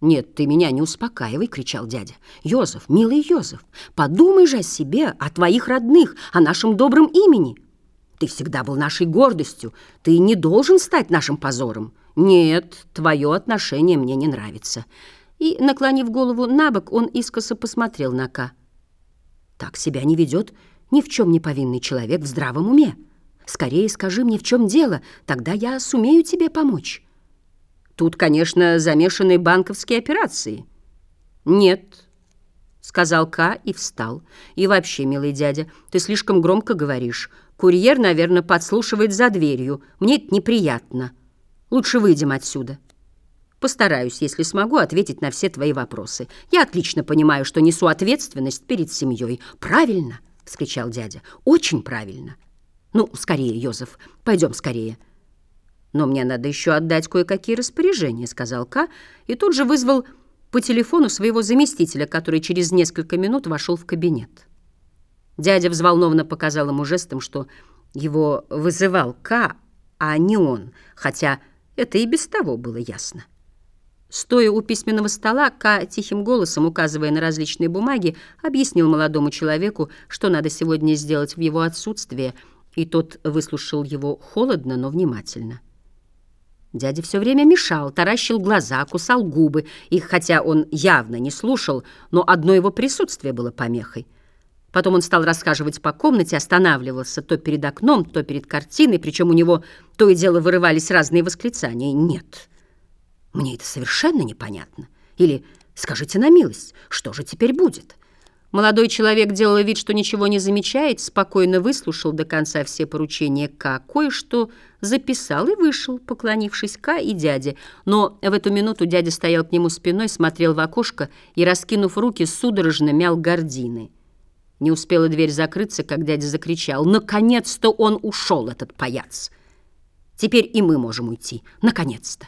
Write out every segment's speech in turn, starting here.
«Нет, ты меня не успокаивай!» — кричал дядя. «Йозеф, милый Йозеф, подумай же о себе, о твоих родных, о нашем добром имени. Ты всегда был нашей гордостью, ты не должен стать нашим позором. Нет, твое отношение мне не нравится». И, наклонив голову на бок, он искоса посмотрел на Ка. «Так себя не ведет ни в чем не повинный человек в здравом уме. Скорее скажи мне, в чем дело, тогда я сумею тебе помочь». Тут, конечно, замешаны банковские операции. Нет, сказал К и встал. И вообще, милый дядя, ты слишком громко говоришь. Курьер, наверное, подслушивает за дверью. Мне это неприятно. Лучше выйдем отсюда. Постараюсь, если смогу, ответить на все твои вопросы. Я отлично понимаю, что несу ответственность перед семьей. Правильно, вскричал дядя. Очень правильно. Ну, скорее, Йозеф, пойдем скорее. «Но мне надо еще отдать кое-какие распоряжения», — сказал К, и тут же вызвал по телефону своего заместителя, который через несколько минут вошел в кабинет. Дядя взволнованно показал ему жестом, что его вызывал К, а не он, хотя это и без того было ясно. Стоя у письменного стола, К тихим голосом, указывая на различные бумаги, объяснил молодому человеку, что надо сегодня сделать в его отсутствие, и тот выслушал его холодно, но внимательно. Дядя все время мешал, таращил глаза, кусал губы, и хотя он явно не слушал, но одно его присутствие было помехой. Потом он стал расхаживать по комнате, останавливался то перед окном, то перед картиной, причем у него то и дело вырывались разные восклицания. «Нет, мне это совершенно непонятно». Или «Скажите на милость, что же теперь будет?» Молодой человек делал вид, что ничего не замечает, спокойно выслушал до конца все поручения К, кое-что записал и вышел, поклонившись К и дяде. Но в эту минуту дядя стоял к нему спиной, смотрел в окошко и, раскинув руки, судорожно мял гордины. Не успела дверь закрыться, как дядя закричал. «Наконец-то он ушел, этот паяц! Теперь и мы можем уйти. Наконец-то!»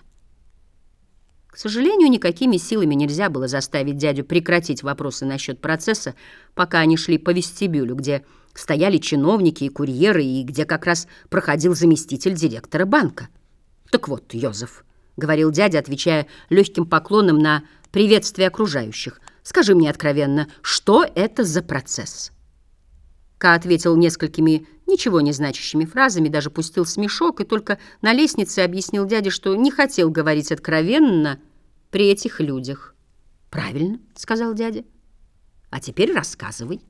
К сожалению, никакими силами нельзя было заставить дядю прекратить вопросы насчет процесса, пока они шли по вестибюлю, где стояли чиновники и курьеры, и где как раз проходил заместитель директора банка. «Так вот, Йозеф», — говорил дядя, отвечая легким поклоном на приветствие окружающих, «скажи мне откровенно, что это за процесс?» Ка ответил несколькими ничего не значащими фразами, даже пустил смешок и только на лестнице объяснил дяде, что не хотел говорить откровенно при этих людях. «Правильно», — сказал дядя. «А теперь рассказывай».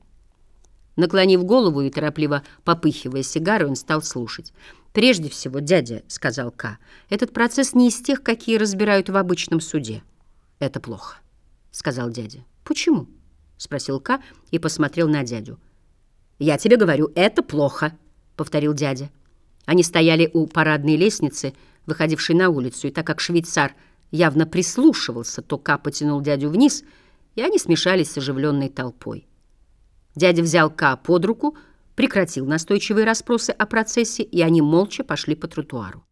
Наклонив голову и торопливо попыхивая сигару, он стал слушать. «Прежде всего, дядя», — сказал К, — «этот процесс не из тех, какие разбирают в обычном суде». «Это плохо», — сказал дядя. «Почему?» — спросил К и посмотрел на дядю. «Я тебе говорю, это плохо», — повторил дядя. Они стояли у парадной лестницы, выходившей на улицу, и так как швейцар явно прислушивался, то Ка потянул дядю вниз, и они смешались с оживленной толпой. Дядя взял Ка под руку, прекратил настойчивые расспросы о процессе, и они молча пошли по тротуару.